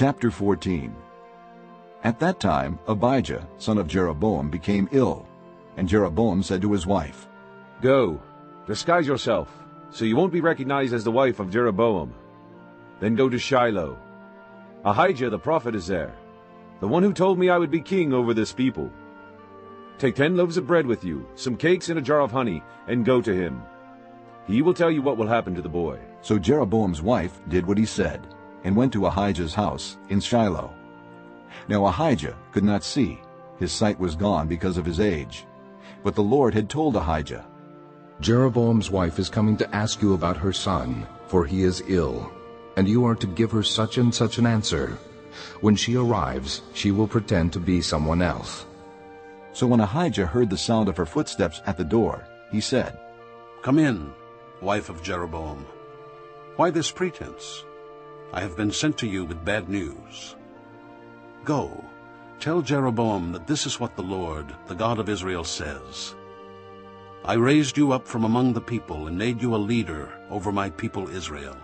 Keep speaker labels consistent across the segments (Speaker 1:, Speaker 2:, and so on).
Speaker 1: Chapter 14 At that time Abijah, son of Jeroboam, became ill, and Jeroboam said to his wife,
Speaker 2: Go, disguise yourself, so you won't be recognized as the wife of Jeroboam. Then go to Shiloh. Ahijah the prophet is there, the one who told me I would be king over this people. Take ten loaves of bread with you, some cakes and a jar of honey, and go to him. He will tell you what will happen to the boy.
Speaker 1: So Jeroboam's wife did what he said, and went to Ahijah's house in Shiloh. Now Ahijah could not see, his sight was gone because of his age. But the Lord had told Ahijah,
Speaker 3: Jeroboam's wife is coming to ask you about her son, for he is ill, and you are to give her such and such an answer. When she arrives, she will pretend to be someone else.
Speaker 1: So when Ahijah heard the sound of her footsteps at the door, he said,
Speaker 4: Come in, wife of Jeroboam. Why this pretense? I have been sent to you with bad news. Go, tell Jeroboam that this is what the Lord, the God of Israel, says. I raised you up from among the people and made you a leader over my people Israel.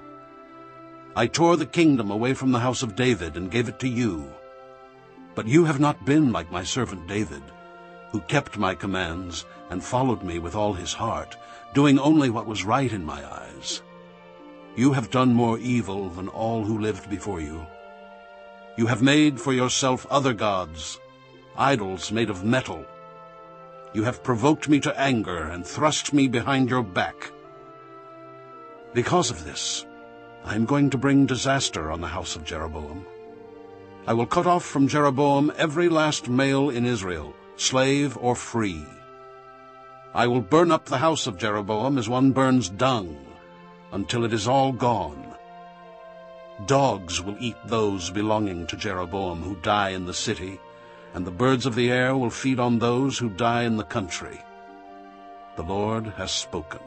Speaker 4: I tore the kingdom away from the house of David and gave it to you. But you have not been like my servant David, who kept my commands and followed me with all his heart, doing only what was right in my eyes. You have done more evil than all who lived before you. You have made for yourself other gods, idols made of metal. You have provoked me to anger and thrust me behind your back. Because of this, I am going to bring disaster on the house of Jeroboam. I will cut off from Jeroboam every last male in Israel, slave or free. I will burn up the house of Jeroboam as one burns dung, until it is all gone. Dogs will eat those belonging to Jeroboam who die in the city, and the birds of the air will feed on those who die in the country. The Lord has spoken.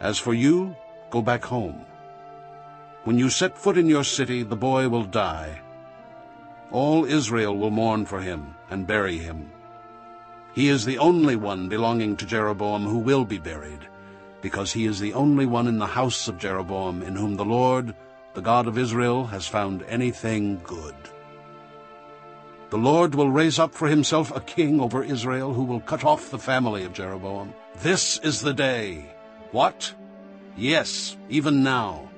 Speaker 4: As for you, Go back home. When you set foot in your city, the boy will die. All Israel will mourn for him and bury him. He is the only one belonging to Jeroboam who will be buried, because he is the only one in the house of Jeroboam in whom the Lord, the God of Israel, has found anything good. The Lord will raise up for himself a king over Israel who will cut off the family of Jeroboam. This is the day. What? Yes, even now.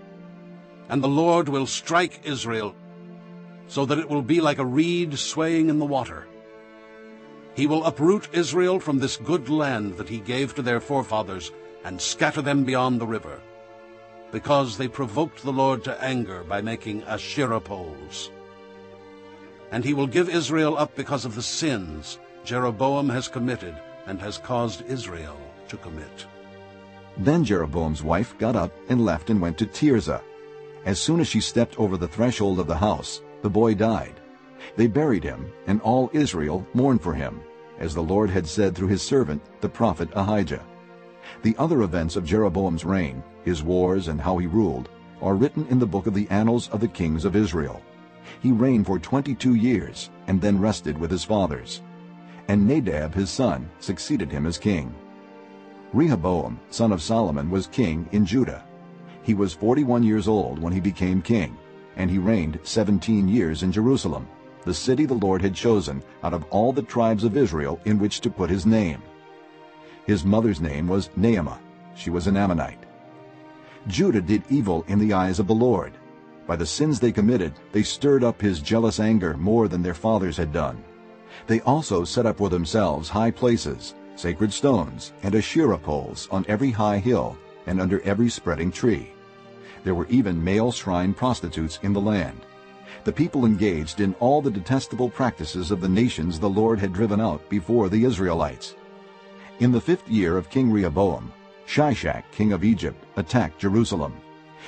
Speaker 4: And the Lord will strike Israel so that it will be like a reed swaying in the water. He will uproot Israel from this good land that he gave to their forefathers and scatter them beyond the river, because they provoked the Lord to anger by making Asherah poles. And he will give Israel up because of the sins Jeroboam has committed and has caused Israel to commit.
Speaker 1: Then Jeroboam's wife got up and left and went to Tirzah. As soon as she stepped over the threshold of the house, the boy died. They buried him, and all Israel mourned for him, as the Lord had said through his servant, the prophet Ahijah. The other events of Jeroboam's reign, his wars and how he ruled, are written in the book of the annals of the kings of Israel. He reigned for twenty-two years, and then rested with his fathers. And Nadab his son succeeded him as king. Rehoboam, son of Solomon, was king in Judah. He was 41 years old when he became king, and he reigned 17 years in Jerusalem, the city the Lord had chosen out of all the tribes of Israel in which to put his name. His mother's name was Naamah. She was an Ammonite. Judah did evil in the eyes of the Lord. By the sins they committed, they stirred up his jealous anger more than their fathers had done. They also set up for themselves high places, sacred stones, and Asherah poles on every high hill and under every spreading tree. There were even male shrine prostitutes in the land. The people engaged in all the detestable practices of the nations the Lord had driven out before the Israelites. In the fifth year of King Rehoboam, Shishak, king of Egypt, attacked Jerusalem.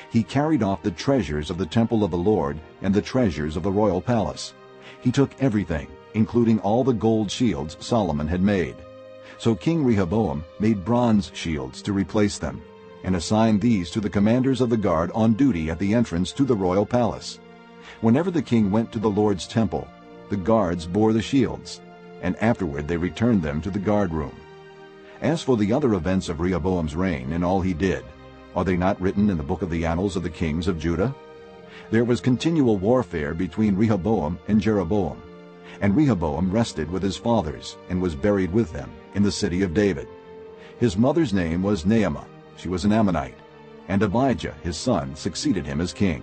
Speaker 1: He carried off the treasures of the temple of the Lord and the treasures of the royal palace. He took everything, including all the gold shields Solomon had made. So King Rehoboam made bronze shields to replace them, and assigned these to the commanders of the guard on duty at the entrance to the royal palace. Whenever the king went to the Lord's temple, the guards bore the shields, and afterward they returned them to the guard room. As for the other events of Rehoboam's reign and all he did, are they not written in the book of the annals of the kings of Judah? There was continual warfare between Rehoboam and Jeroboam. And Rehoboam rested with his fathers, and was buried with them, in the city of David. His mother's name was Naamah, she was an Ammonite, and Abijah his son succeeded him as king.